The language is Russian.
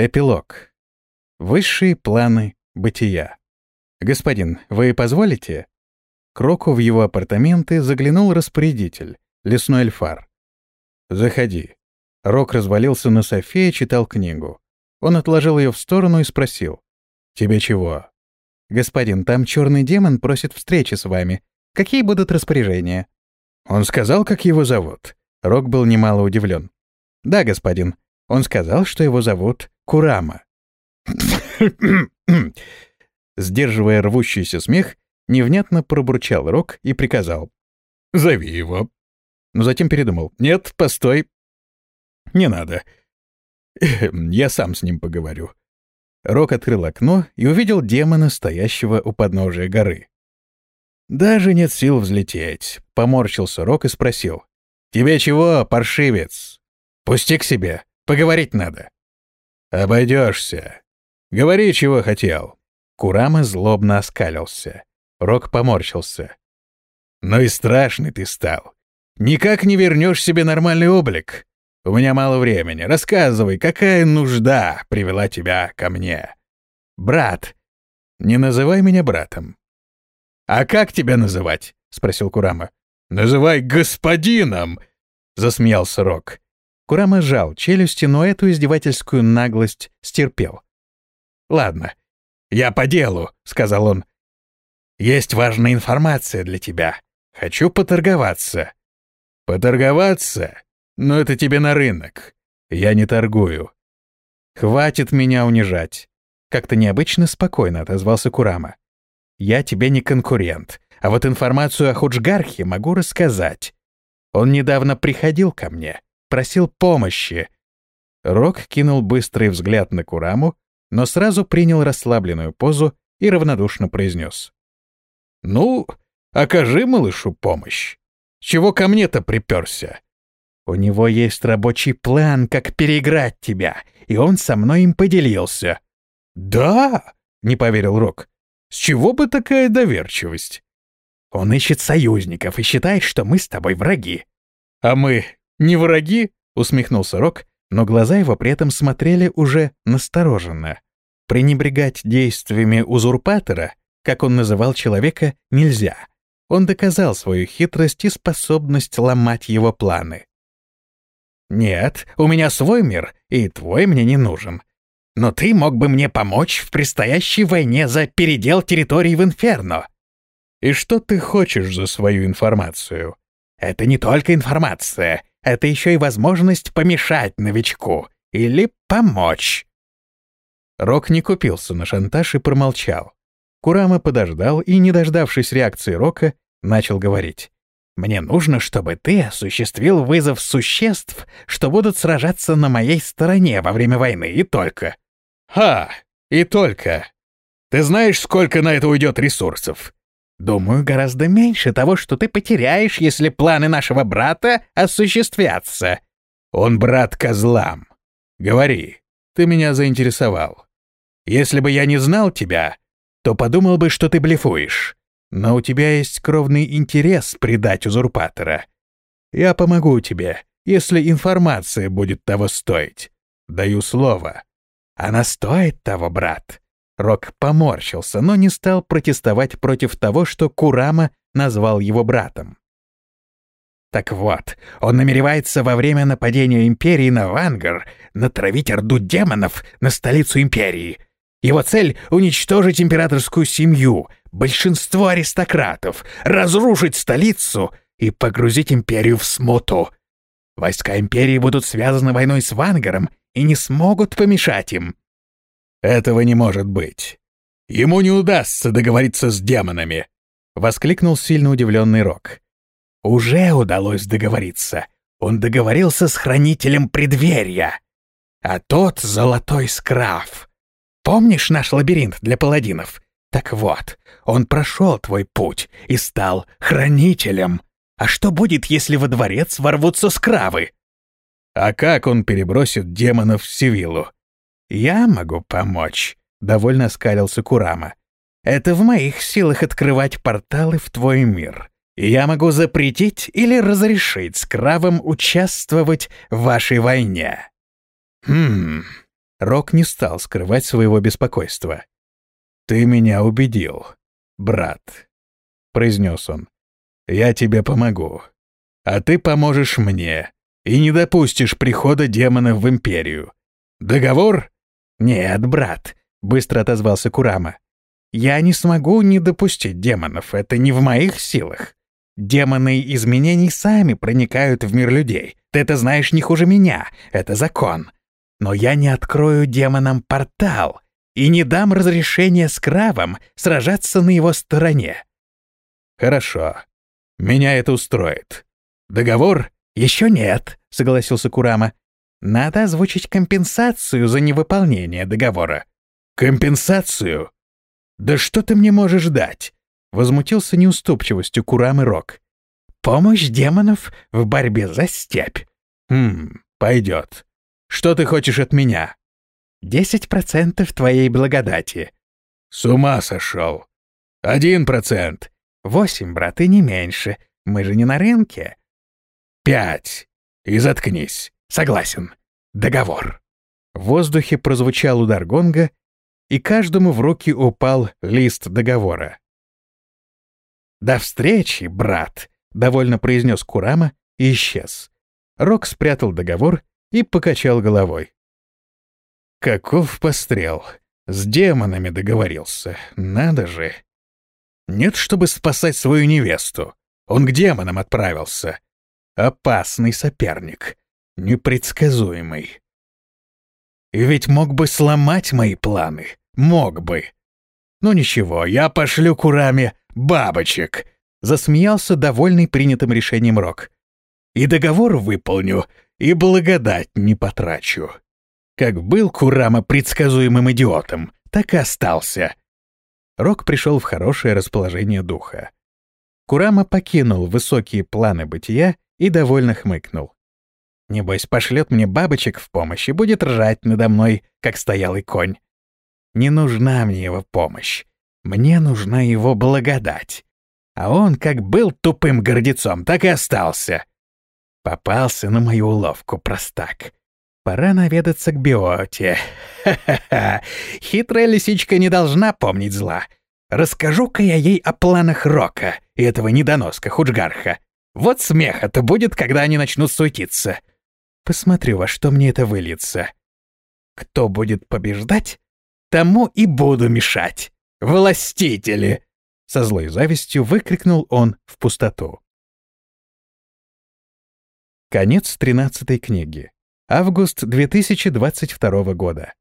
Эпилог. Высшие планы бытия. «Господин, вы позволите?» К Року в его апартаменты заглянул распорядитель, лесной эльфар. «Заходи». Рок развалился на софе и читал книгу. Он отложил ее в сторону и спросил. «Тебе чего?» «Господин, там черный демон просит встречи с вами. Какие будут распоряжения?» Он сказал, как его зовут. Рок был немало удивлен. «Да, господин. Он сказал, что его зовут Курама». Сдерживая рвущийся смех, невнятно пробурчал Рок и приказал. «Зови его». Но затем передумал. «Нет, постой. Не надо. Я сам с ним поговорю». Рок открыл окно и увидел демона, стоящего у подножия горы. «Даже нет сил взлететь», — поморщился Рок и спросил. «Тебе чего, паршивец? Пусти к себе, поговорить надо». «Обойдешься. Говори, чего хотел». Курама злобно оскалился. Рок поморщился. «Ну и страшный ты стал. Никак не вернешь себе нормальный облик. У меня мало времени. Рассказывай, какая нужда привела тебя ко мне?» «Брат». «Не называй меня братом. «А как тебя называть?» — спросил Курама. «Называй господином!» — засмеялся Рок. Курама сжал челюсти, но эту издевательскую наглость стерпел. «Ладно, я по делу», — сказал он. «Есть важная информация для тебя. Хочу поторговаться». «Поторговаться? Но это тебе на рынок. Я не торгую». «Хватит меня унижать», — как-то необычно спокойно отозвался Курама. Я тебе не конкурент, а вот информацию о Худжгархе могу рассказать. Он недавно приходил ко мне, просил помощи. Рок кинул быстрый взгляд на Кураму, но сразу принял расслабленную позу и равнодушно произнес. «Ну, окажи малышу помощь. Чего ко мне-то приперся?» «У него есть рабочий план, как переиграть тебя, и он со мной им поделился». «Да?» — не поверил Рок. С чего бы такая доверчивость? Он ищет союзников и считает, что мы с тобой враги. А мы не враги? Усмехнулся Рок, но глаза его при этом смотрели уже настороженно. Пренебрегать действиями узурпатора, как он называл человека, нельзя. Он доказал свою хитрость и способность ломать его планы. «Нет, у меня свой мир, и твой мне не нужен но ты мог бы мне помочь в предстоящей войне за передел территорий в Инферно. И что ты хочешь за свою информацию? Это не только информация, это еще и возможность помешать новичку или помочь. Рок не купился на шантаж и промолчал. Курама подождал и, не дождавшись реакции Рока, начал говорить. «Мне нужно, чтобы ты осуществил вызов существ, что будут сражаться на моей стороне во время войны, и только. «Ха! И только! Ты знаешь, сколько на это уйдет ресурсов?» «Думаю, гораздо меньше того, что ты потеряешь, если планы нашего брата осуществятся». «Он брат козлам. Говори, ты меня заинтересовал. Если бы я не знал тебя, то подумал бы, что ты блефуешь. Но у тебя есть кровный интерес предать узурпатора. Я помогу тебе, если информация будет того стоить. Даю слово». Она стоит того, брат. Рок поморщился, но не стал протестовать против того, что Курама назвал его братом. Так вот, он намеревается во время нападения Империи на Вангар натравить орду демонов на столицу Империи. Его цель — уничтожить императорскую семью, большинство аристократов, разрушить столицу и погрузить Империю в смуту. Войска Империи будут связаны войной с Вангаром и не смогут помешать им. Этого не может быть. Ему не удастся договориться с демонами, воскликнул сильно удивленный Рок. Уже удалось договориться. Он договорился с хранителем преддверия. А тот — золотой скраф. Помнишь наш лабиринт для паладинов? Так вот, он прошел твой путь и стал хранителем. А что будет, если во дворец ворвутся скравы? А как он перебросит демонов в Севилу? Я могу помочь, довольно скалился Курама. Это в моих силах открывать порталы в твой мир. Я могу запретить или разрешить скравам участвовать в вашей войне. Хм, Рок не стал скрывать своего беспокойства. «Ты меня убедил, брат», — произнес он. «Я тебе помогу. А ты поможешь мне и не допустишь прихода демонов в Империю. Договор?» «Нет, брат», — быстро отозвался Курама. «Я не смогу не допустить демонов, это не в моих силах. Демоны изменений сами проникают в мир людей. Ты это знаешь не хуже меня, это закон. Но я не открою демонам портал и не дам разрешения скравам сражаться на его стороне». «Хорошо. Меня это устроит. Договор?» «Еще нет», — согласился Курама. «Надо озвучить компенсацию за невыполнение договора». «Компенсацию? Да что ты мне можешь дать?» Возмутился неуступчивостью Курамы Рок. «Помощь демонов в борьбе за степь». «Хм, пойдет. Что ты хочешь от меня?» «Десять процентов твоей благодати». «С ума сошел. Один процент». «Восемь, брат, и не меньше. Мы же не на рынке». «Пять. И заткнись. Согласен. Договор». В воздухе прозвучал удар гонга, и каждому в руки упал лист договора. «До встречи, брат!» — довольно произнес Курама и исчез. Рок спрятал договор и покачал головой. «Каков пострел! С демонами договорился. Надо же!» «Нет, чтобы спасать свою невесту. Он к демонам отправился. Опасный соперник. Непредсказуемый. И ведь мог бы сломать мои планы. Мог бы. Ну ничего, я пошлю Кураме бабочек!» Засмеялся, довольный принятым решением Рок. «И договор выполню, и благодать не потрачу. Как был Курама предсказуемым идиотом, так и остался». Рок пришел в хорошее расположение духа. Курама покинул высокие планы бытия и довольно хмыкнул. Небось, пошлет мне бабочек в помощь и будет ржать надо мной, как стоялый конь. Не нужна мне его помощь. Мне нужна его благодать. А он как был тупым гордецом, так и остался. Попался на мою уловку, простак. Пора наведаться к биоте. Ха-ха-ха. Хитрая лисичка не должна помнить зла. Расскажу-ка я ей о планах Рока и этого недоноска Худжгарха. Вот смеха-то будет, когда они начнут суетиться. Посмотрю, во что мне это выльется. Кто будет побеждать, тому и буду мешать. Властители!» Со злой завистью выкрикнул он в пустоту. Конец 13 книги. Август 2022 года.